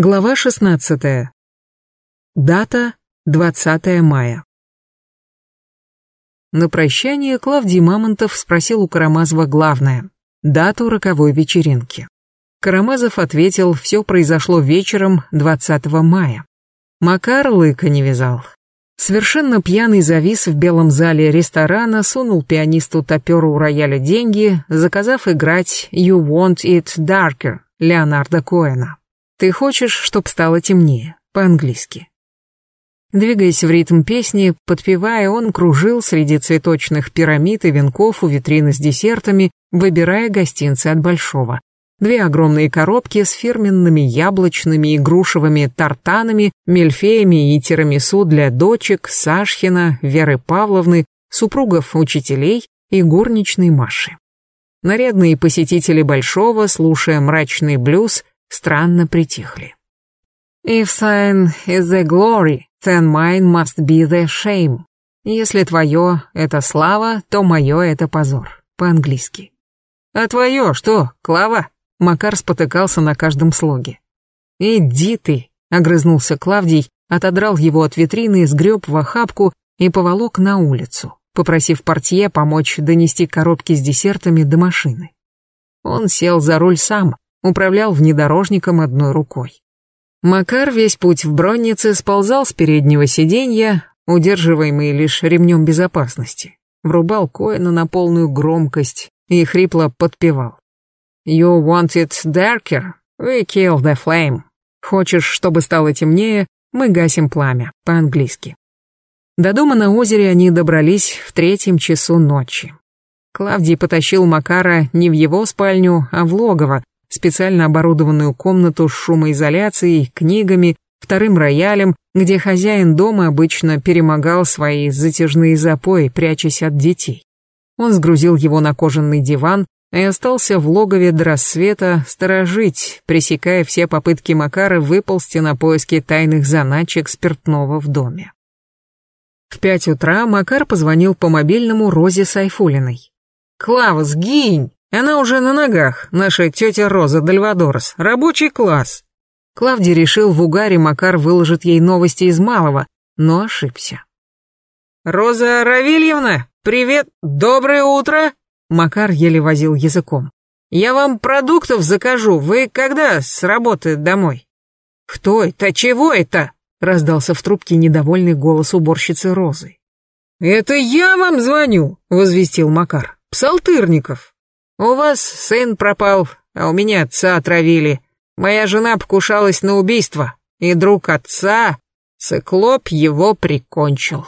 Глава 16. Дата 20 мая. На прощание Клавдий Мамонтов спросил у Карамазова главное – дату роковой вечеринки. Карамазов ответил, все произошло вечером 20 мая. Макар лыка не вязал. Совершенно пьяный завис в белом зале ресторана, сунул пианисту топеру у рояля деньги, заказав играть «You Want It Darker» Леонарда Коэна. Ты хочешь, чтоб стало темнее, по-английски. Двигаясь в ритм песни, подпевая, он кружил среди цветочных пирамид и венков у витрины с десертами, выбирая гостинцы от Большого. Две огромные коробки с фирменными яблочными и грушевыми тартанами, мельфеями и тирамису для дочек Сашхина, Веры Павловны, супругов учителей и горничной Маши. Нарядные посетители Большого, слушая мрачный блюз, странно притихли. If thine is the glory, then mine must be the shame. Если твое — это слава, то мое — это позор. По-английски. А твое что, Клава? Макар спотыкался на каждом слоге. «Иди ты!» — огрызнулся Клавдий, отодрал его от витрины, сгреб в охапку и поволок на улицу, попросив портье помочь донести коробки с десертами до машины. Он сел за руль сам, управлял внедорожником одной рукой. Макар весь путь в броннице сползал с переднего сиденья, удерживаемый лишь ремнем безопасности, врубал Коэна на полную громкость и хрипло подпевал. «You want it darker? We kill the flame». «Хочешь, чтобы стало темнее? Мы гасим пламя», по-английски. До дома на озере они добрались в третьем часу ночи. Клавдий потащил Макара не в его спальню, а в логово, специально оборудованную комнату с шумоизоляцией, книгами, вторым роялем, где хозяин дома обычно перемогал свои затяжные запои, прячась от детей. Он сгрузил его на кожаный диван и остался в логове до рассвета сторожить, пресекая все попытки Макара выползти на поиски тайных заначек спиртного в доме. В пять утра Макар позвонил по мобильному Розе Сайфулиной. «Клава, сгинь!» Она уже на ногах, наша тетя Роза Дальвадорос, рабочий класс. Клавдий решил в угаре Макар выложит ей новости из малого, но ошибся. «Роза Равильевна, привет, доброе утро!» Макар еле возил языком. «Я вам продуктов закажу, вы когда с работы домой?» «Кто это? Чего это?» раздался в трубке недовольный голос уборщицы Розы. «Это я вам звоню!» — возвестил Макар. «Псалтырников!» «У вас сын пропал, а у меня отца отравили. Моя жена покушалась на убийство, и друг отца, циклоп, его прикончил.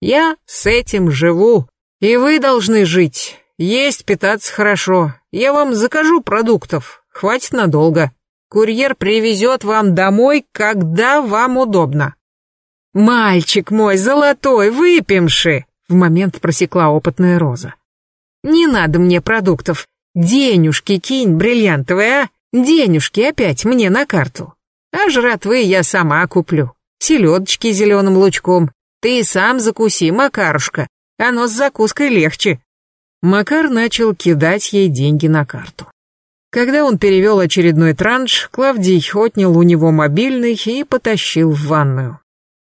Я с этим живу, и вы должны жить, есть, питаться хорошо. Я вам закажу продуктов, хватит надолго. Курьер привезет вам домой, когда вам удобно». «Мальчик мой золотой, выпьемши!» В момент просекла опытная Роза. Не надо мне продуктов. Денюжки кинь, бриллиантовые, а? Денюжки опять мне на карту. А жратвы я сама куплю. Селедочки зеленым лучком. Ты сам закуси, Макарушка. Оно с закуской легче. Макар начал кидать ей деньги на карту. Когда он перевел очередной транш, Клавдий отнял у него мобильный и потащил в ванную.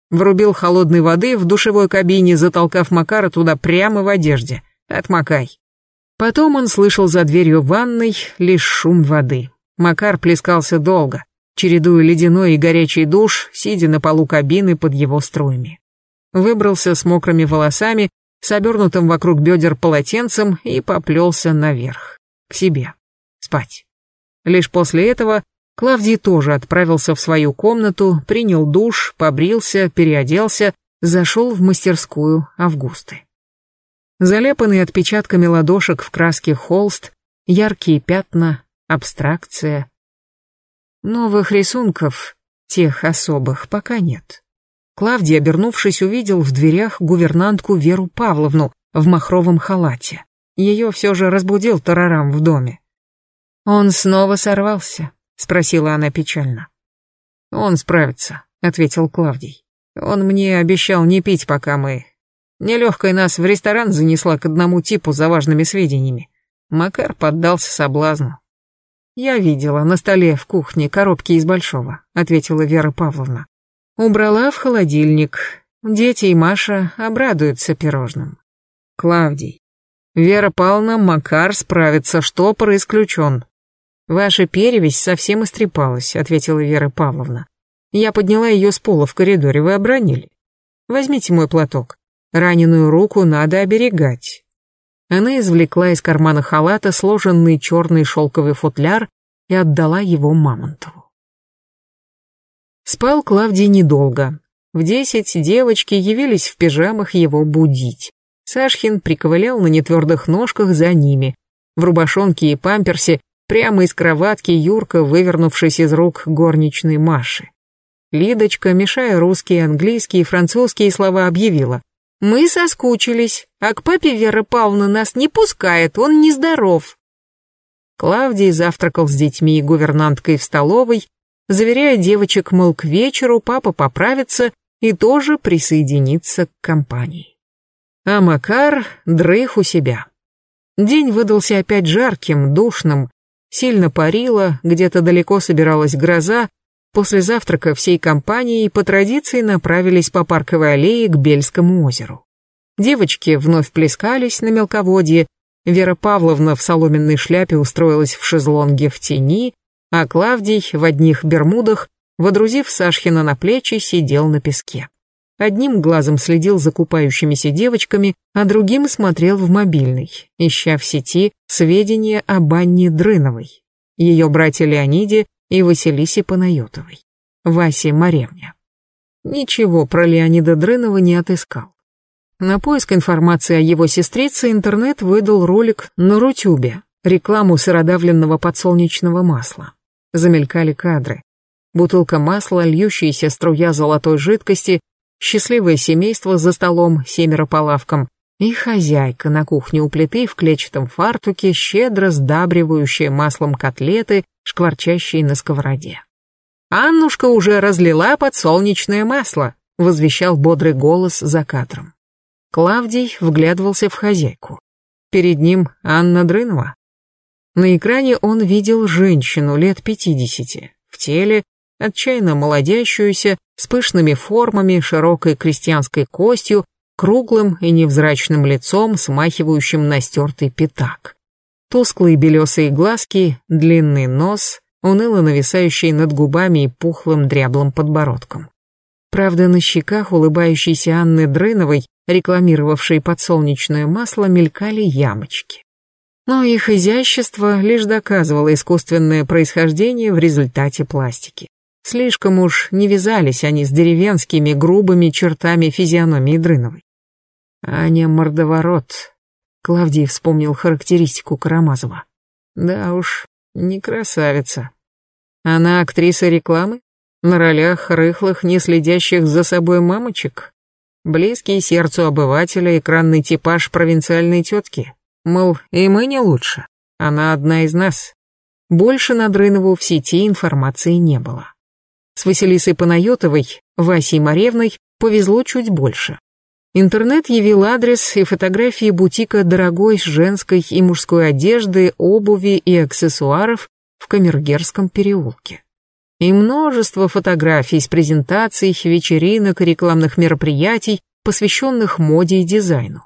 Врубил холодной воды в душевой кабине, затолкав Макара туда прямо в одежде. «Отмокай». Потом он слышал за дверью ванной лишь шум воды. Макар плескался долго, чередуя ледяной и горячий душ, сидя на полу кабины под его струями. Выбрался с мокрыми волосами, с обернутым вокруг бедер полотенцем и поплелся наверх, к себе, спать. Лишь после этого Клавдий тоже отправился в свою комнату, принял душ, побрился, переоделся, зашел в мастерскую Августы заляпанный отпечатками ладошек в краске холст, яркие пятна, абстракция. Новых рисунков, тех особых, пока нет. Клавдий, обернувшись, увидел в дверях гувернантку Веру Павловну в махровом халате. Ее все же разбудил тарарам в доме. «Он снова сорвался?» — спросила она печально. «Он справится», — ответил Клавдий. «Он мне обещал не пить, пока мы Нелегкая нас в ресторан занесла к одному типу за важными сведениями. Макар поддался соблазну. «Я видела на столе в кухне коробки из большого», — ответила Вера Павловна. «Убрала в холодильник. Дети и Маша обрадуются пирожным». «Клавдий, Вера Павловна, Макар справится, штопор исключен». «Ваша перевесь совсем истрепалась», — ответила Вера Павловна. «Я подняла ее с пола в коридоре, вы обронили. Возьмите мой платок. Раненую руку надо оберегать». Она извлекла из кармана халата сложенный черный шелковый футляр и отдала его Мамонтову. Спал Клавдий недолго. В десять девочки явились в пижамах его будить. Сашхин приковылял на нетвердых ножках за ними. В рубашонке и памперсе, прямо из кроватки Юрка, вывернувшись из рук горничной Маши. Лидочка, мешая русские, английские и французские слова, объявила. Мы соскучились, а к папе Вера Павловна нас не пускает, он нездоров. Клавдий завтракал с детьми и гувернанткой в столовой, заверяя девочек, мол, к вечеру папа поправится и тоже присоединится к компании. А Макар дрых у себя. День выдался опять жарким, душным, сильно парило, где-то далеко собиралась гроза, После завтрака всей компанией по традиции направились по парковой аллее к Бельскому озеру. Девочки вновь плескались на мелководье, Вера Павловна в соломенной шляпе устроилась в шезлонге в тени, а Клавдий в одних бермудах, водрузив Сашхина на плечи, сидел на песке. Одним глазом следил за купающимися девочками, а другим смотрел в мобильный, ища в сети сведения об Анне Дрыновой, ее брате Леониде и Василисе Панайотовой, Васе Маревне. Ничего про Леонида Дрынова не отыскал. На поиск информации о его сестрице интернет выдал ролик на Рутюбе, рекламу сыродавленного подсолнечного масла. Замелькали кадры. Бутылка масла, льющаяся струя золотой жидкости, счастливое семейство за столом, семеро по лавкам, и хозяйка на кухне у плиты в клетчатом фартуке, щедро сдабривающая маслом котлеты, шкварчащие на сковороде. «Аннушка уже разлила подсолнечное масло», — возвещал бодрый голос за кадром. Клавдий вглядывался в хозяйку. Перед ним Анна Дрынова. На экране он видел женщину лет пятидесяти, в теле, отчаянно молодящуюся, с пышными формами, широкой крестьянской костью, круглым и невзрачным лицом, смахивающим на стертый пятак. Тусклые белесые глазки, длинный нос, уныло нависающий над губами и пухлым дряблым подбородком. Правда, на щеках улыбающейся Анны Дрыновой, рекламировавшей подсолнечное масло, мелькали ямочки. Но их изящество лишь доказывало искусственное происхождение в результате пластики. Слишком уж не вязались они с деревенскими грубыми чертами физиономии Дрыновой. Аня мордоворот. Клавдий вспомнил характеристику Карамазова. Да уж, не красавица. Она актриса рекламы? На ролях рыхлых, не следящих за собой мамочек? Близкий сердцу обывателя экранный типаж провинциальной тетки? Мол, и мы не лучше. Она одна из нас. Больше на Дрынову в сети информации не было. С Василисой Панайотовой, Васей Маревной повезло чуть больше. Интернет явил адрес и фотографии бутика дорогой женской и мужской одежды, обуви и аксессуаров в Камергерском переулке. И множество фотографий с презентаций, вечеринок и рекламных мероприятий, посвященных моде и дизайну.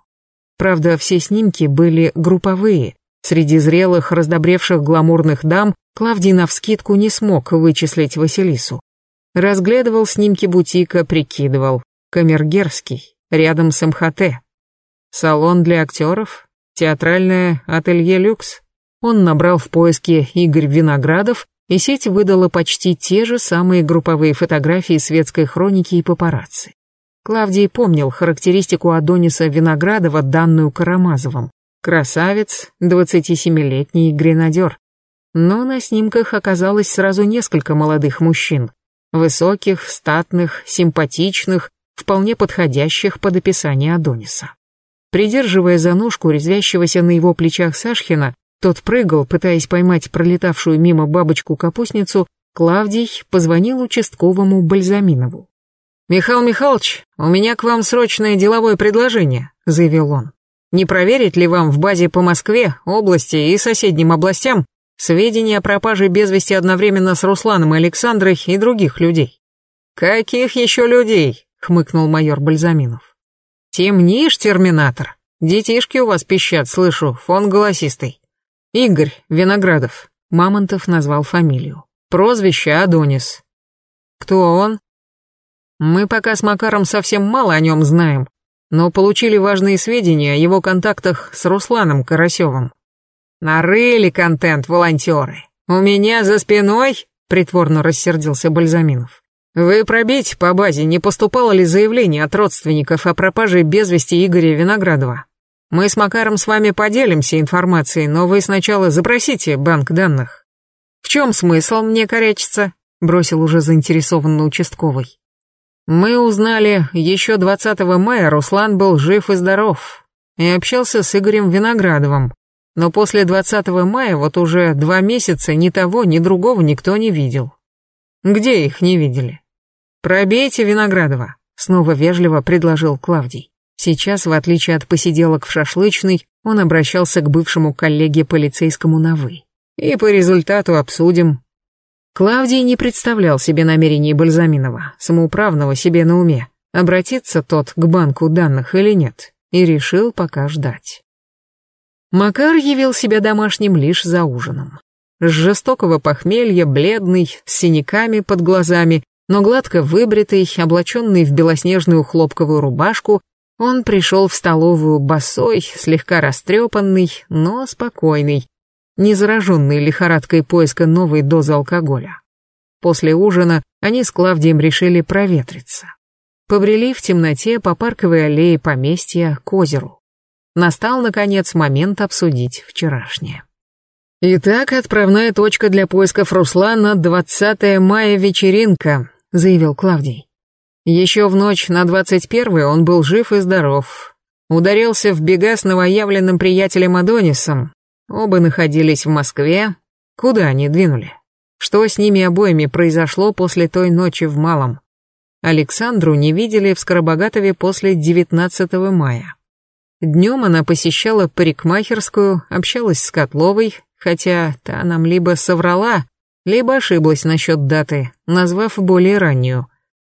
Правда, все снимки были групповые. Среди зрелых, раздобревших гламурных дам Клавдий навскидку не смог вычислить Василису. Разглядывал снимки бутика, прикидывал. Камергерский, рядом с МХТ. Салон для актеров, театральное ателье люкс. Он набрал в поиске Игорь Виноградов, и сеть выдала почти те же самые групповые фотографии светской хроники и папарацци. Клавдий помнил характеристику Адониса Виноградова, данную Карамазовым. Красавец, 27-летний гренадер. Но на снимках оказалось сразу несколько молодых мужчин. Высоких, статных, симпатичных, вполне подходящих под описание Адониса. Придерживая за ножку резвящегося на его плечах Сашхина, тот прыгал, пытаясь поймать пролетавшую мимо бабочку-капустницу, Клавдий позвонил участковому Бальзаминову. «Михаил Михайлович, у меня к вам срочное деловое предложение», — заявил он. «Не проверить ли вам в базе по Москве, области и соседним областям Сведения о пропаже без вести одновременно с Русланом и Александрой и других людей. «Каких еще людей?» — хмыкнул майор Бальзаминов. «Темнишь, терминатор. Детишки у вас пищат, слышу, фон голосистый. Игорь Виноградов». Мамонтов назвал фамилию. Прозвище Адонис. Кто он? Мы пока с Макаром совсем мало о нем знаем, но получили важные сведения о его контактах с Русланом Карасевым. Нарыли контент волонтеры. У меня за спиной, притворно рассердился Бальзаминов. Вы пробейте по базе, не поступало ли заявление от родственников о пропаже без вести Игоря Виноградова. Мы с Макаром с вами поделимся информацией, но вы сначала запросите банк данных. В чем смысл мне корячиться? Бросил уже заинтересованно участковый. Мы узнали, еще 20 мая Руслан был жив и здоров и общался с Игорем Виноградовым. Но после 20 мая вот уже два месяца ни того, ни другого никто не видел. Где их не видели? Пробейте Виноградова, снова вежливо предложил Клавдий. Сейчас, в отличие от посиделок в шашлычной, он обращался к бывшему коллеге полицейскому на «вы». И по результату обсудим, Клавдий не представлял себе намерений Бальзаминова, самоуправного себе на уме, обратиться тот к банку данных или нет, и решил пока ждать. Макар явил себя домашним лишь за ужином. С жестокого похмелья, бледный, с синяками под глазами, но гладко выбритый, облаченный в белоснежную хлопковую рубашку, он пришел в столовую босой, слегка растрепанный, но спокойный, не зараженные лихорадкой поиска новой дозы алкоголя. После ужина они с Клавдием решили проветриться. Побрели в темноте по парковой аллее поместья к озеру. Настал, наконец, момент обсудить вчерашнее. «Итак, отправная точка для поисков Руслана — 20 мая вечеринка», — заявил Клавдий. Еще в ночь на 21 он был жив и здоров. Ударился в бега с новоявленным приятелем Адонисом, Оба находились в Москве. Куда они двинули? Что с ними обоими произошло после той ночи в Малом? Александру не видели в Скоробогатове после 19 мая. Днем она посещала парикмахерскую, общалась с Котловой, хотя та нам либо соврала, либо ошиблась насчет даты, назвав более раннюю.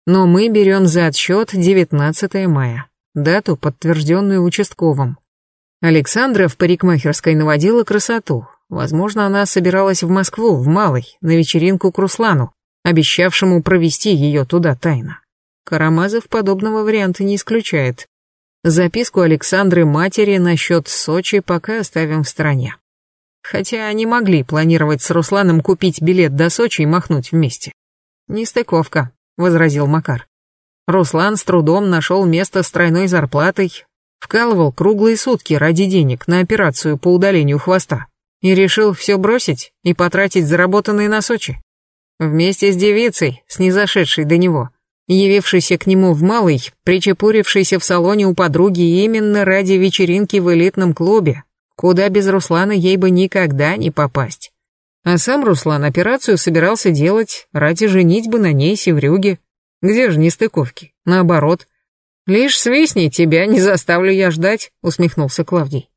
Но мы берем за отсчет 19 мая, дату, подтвержденную участковым. Александра в парикмахерской наводила красоту. Возможно, она собиралась в Москву, в Малый, на вечеринку к Руслану, обещавшему провести ее туда тайно. Карамазов подобного варианта не исключает. Записку Александры матери насчет Сочи пока оставим в стороне. Хотя они могли планировать с Русланом купить билет до Сочи и махнуть вместе. «Нестыковка», — возразил Макар. Руслан с трудом нашел место с тройной зарплатой, Вкалывал круглые сутки ради денег на операцию по удалению хвоста. И решил все бросить и потратить заработанные на Сочи. Вместе с девицей, снизошедшей до него, явившейся к нему в малый, причепурившейся в салоне у подруги именно ради вечеринки в элитном клубе, куда без Руслана ей бы никогда не попасть. А сам Руслан операцию собирался делать ради женитьбы на ней Севрюги. Где же нестыковки? Наоборот, «Лишь свистни, тебя не заставлю я ждать», — усмехнулся Клавдий.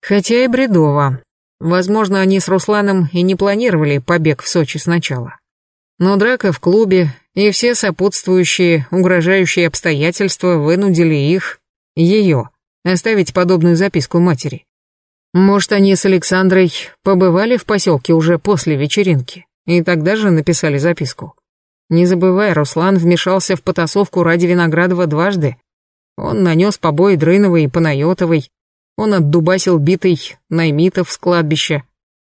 Хотя и бредово. Возможно, они с Русланом и не планировали побег в Сочи сначала. Но драка в клубе и все сопутствующие, угрожающие обстоятельства вынудили их, ее, оставить подобную записку матери. Может, они с Александрой побывали в поселке уже после вечеринки и тогда же написали записку. Не забывай, Руслан вмешался в потасовку ради Виноградова дважды, он нанес побои Дрыновой и Панайотовой. Он отдубасил битый Наймитов с кладбища.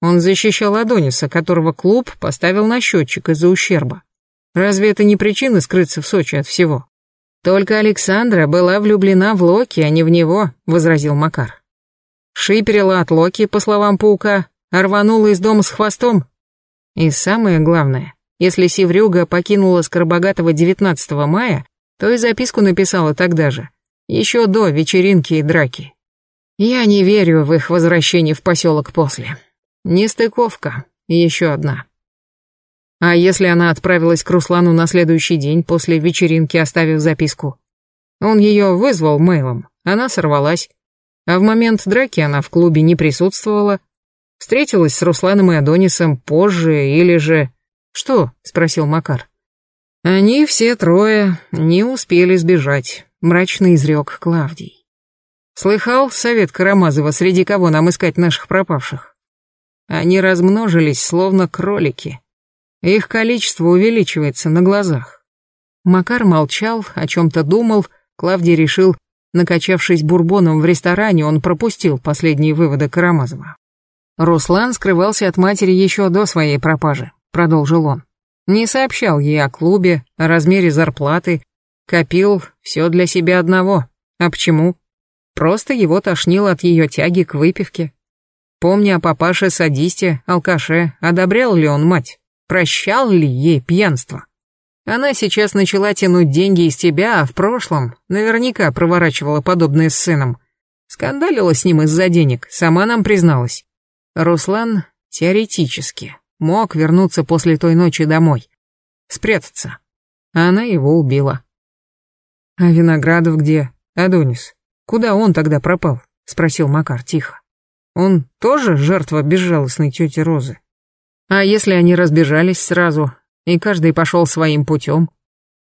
Он защищал Адониса, которого клуб поставил на счетчик из-за ущерба. Разве это не причина скрыться в Сочи от всего? Только Александра была влюблена в Локи, а не в него, возразил Макар. Шиперила от Локи, по словам паука, рванула из дома с хвостом. И самое главное, если Севрюга покинула Скоробогатого 19 мая, то и записку написала тогда же, еще до вечеринки и драки. Я не верю в их возвращение в поселок после. Нестыковка, еще одна. А если она отправилась к Руслану на следующий день после вечеринки, оставив записку? Он ее вызвал мейлом, она сорвалась. А в момент драки она в клубе не присутствовала. Встретилась с Русланом и Адонисом позже или же... Что? Спросил Макар. Они все трое не успели сбежать, мрачно изрек Клавдий. Слыхал совет Карамазова, среди кого нам искать наших пропавших? Они размножились, словно кролики. Их количество увеличивается на глазах. Макар молчал, о чем-то думал, Клавдий решил, накачавшись бурбоном в ресторане, он пропустил последние выводы Карамазова. Руслан скрывался от матери еще до своей пропажи, продолжил он. Не сообщал ей о клубе, о размере зарплаты, копил все для себя одного. А почему? Просто его тошнило от ее тяги к выпивке. Помня о папаше-садисте, алкаше, одобрял ли он мать? Прощал ли ей пьянство? Она сейчас начала тянуть деньги из тебя, а в прошлом наверняка проворачивала подобное с сыном. Скандалила с ним из-за денег, сама нам призналась. Руслан теоретически мог вернуться после той ночи домой, спрятаться. А она его убила. А Виноградов где? Адонис. Куда он тогда пропал? Спросил Макар тихо. Он тоже жертва безжалостной тети Розы? А если они разбежались сразу, и каждый пошел своим путем?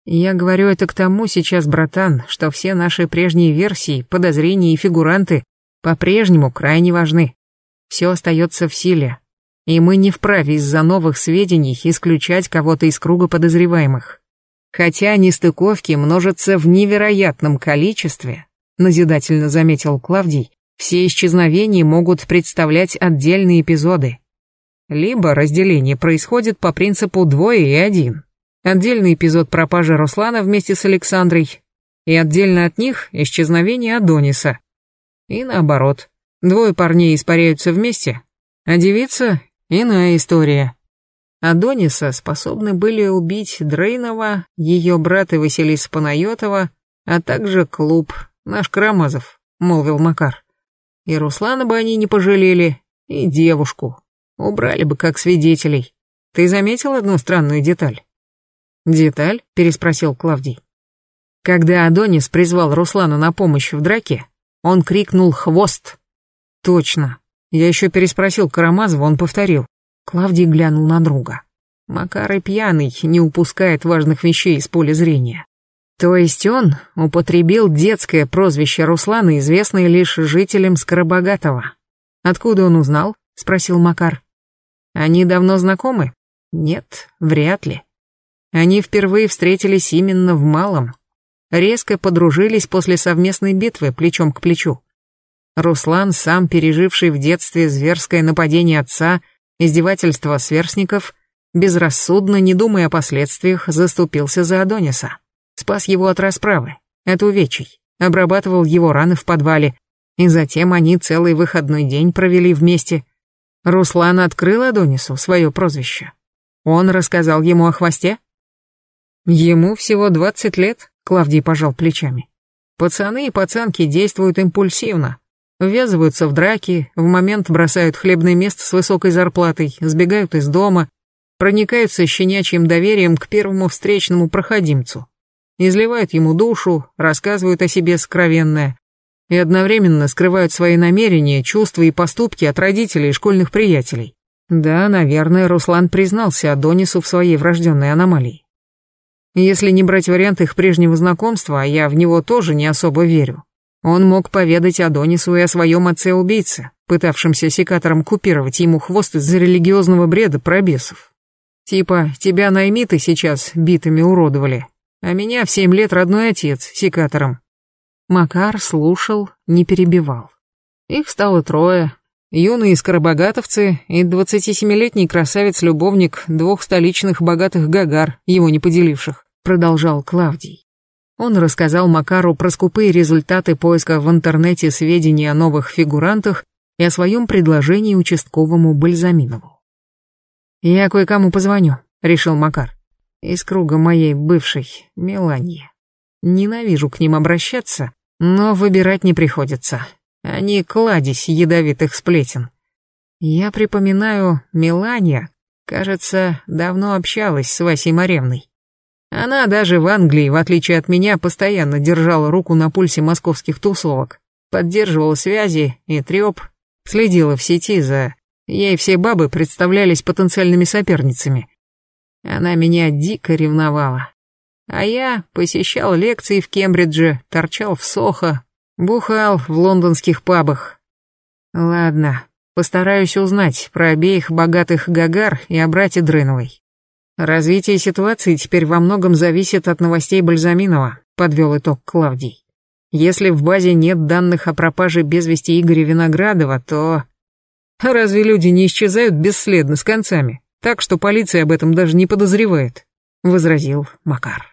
Я говорю это к тому сейчас, братан, что все наши прежние версии, подозрения и фигуранты по-прежнему крайне важны. Все остается в силе, и мы не вправе из-за новых сведений исключать кого-то из круга подозреваемых. Хотя нестыковки множатся в невероятном количестве, назидательно заметил Клавдий, все исчезновения могут представлять отдельные эпизоды. Либо разделение происходит по принципу двое и один. Отдельный эпизод пропажи Руслана вместе с Александрой, и отдельно от них исчезновение Адониса. И наоборот, двое парней испаряются вместе, а девица — иная история. Адониса способны были убить Дрейнова, ее брата Василиса Панайотова, а также клуб, наш Карамазов, молвил Макар. И Руслана бы они не пожалели, и девушку, Убрали бы как свидетелей. Ты заметил одну странную деталь? Деталь? переспросил Клавдий. Когда Адонис призвал Руслана на помощь в драке, он крикнул «Хвост!». Точно. Я еще переспросил Карамазова, он повторил. Клавдий глянул на друга. Макар и пьяный не упускает важных вещей из поля зрения. То есть он употребил детское прозвище Руслана, известное лишь жителям Скоробогатого. Откуда он узнал? Спросил Макар. Они давно знакомы? Нет, вряд ли. Они впервые встретились именно в малом. Резко подружились после совместной битвы плечом к плечу. Руслан, сам переживший в детстве зверское нападение отца, издевательство сверстников, безрассудно, не думая о последствиях, заступился за Адониса. Спас его от расправы, от увечий, обрабатывал его раны в подвале, и затем они целый выходной день провели вместе, Руслан открыл Адонису свое прозвище. Он рассказал ему о хвосте? Ему всего двадцать лет, Клавдий пожал плечами. Пацаны и пацанки действуют импульсивно. Ввязываются в драки, в момент бросают хлебное место с высокой зарплатой, сбегают из дома, проникаются щенячьим доверием к первому встречному проходимцу. Изливают ему душу, рассказывают о себе скровенное, и одновременно скрывают свои намерения, чувства и поступки от родителей и школьных приятелей. Да, наверное, Руслан признался Адонису в своей врожденной аномалии. Если не брать вариант их прежнего знакомства, а я в него тоже не особо верю, он мог поведать Адонису и о своем отце-убийце, пытавшемся секатором купировать ему хвост из-за религиозного бреда про бесов. Типа, тебя наймиты сейчас битыми уродовали, а меня в семь лет родной отец секатором. Макар слушал, не перебивал. Их стало трое. Юные скоробогатовцы и 27-летний красавец-любовник двух столичных богатых гагар, его не поделивших, продолжал Клавдий. Он рассказал Макару про скупые результаты поиска в интернете сведений о новых фигурантах и о своем предложении участковому Бальзаминову. «Я кое-кому позвоню», — решил Макар. «Из круга моей бывшей, Меланьи. Ненавижу к ним обращаться, но выбирать не приходится. Они кладезь ядовитых сплетен. Я припоминаю, Мелания, кажется, давно общалась с Васей Маревной. Она даже в Англии, в отличие от меня, постоянно держала руку на пульсе московских тусовок, поддерживала связи и треп, следила в сети за Ей все бабы представлялись потенциальными соперницами. Она меня дико ревновала. А я посещал лекции в Кембридже, торчал в Сохо, бухал в лондонских пабах. Ладно, постараюсь узнать про обеих богатых Гагар и о брате Дрыновой. Развитие ситуации теперь во многом зависит от новостей Бальзаминова, подвел итог Клавдий. Если в базе нет данных о пропаже без вести Игоря Виноградова, то... Разве люди не исчезают бесследно с концами, так что полиция об этом даже не подозревает? Возразил Макар.